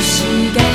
星が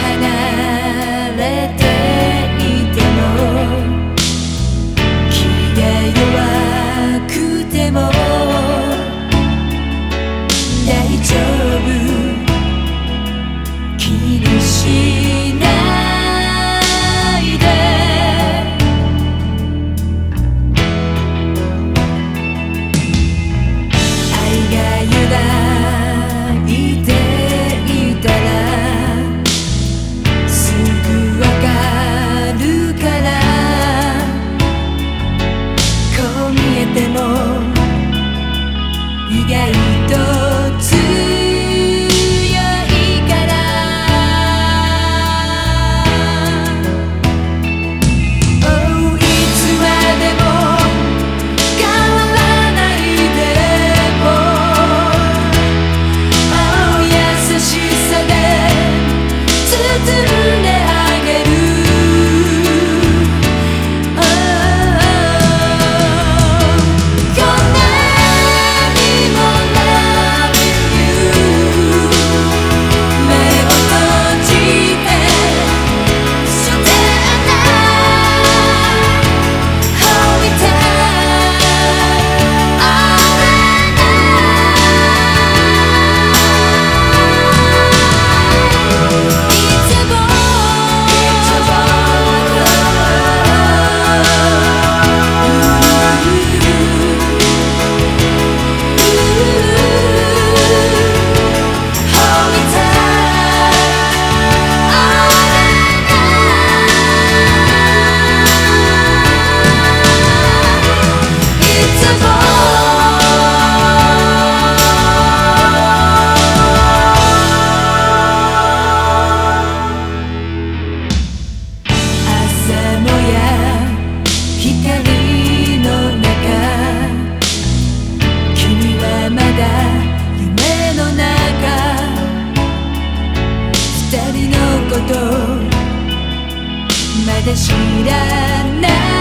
で知らない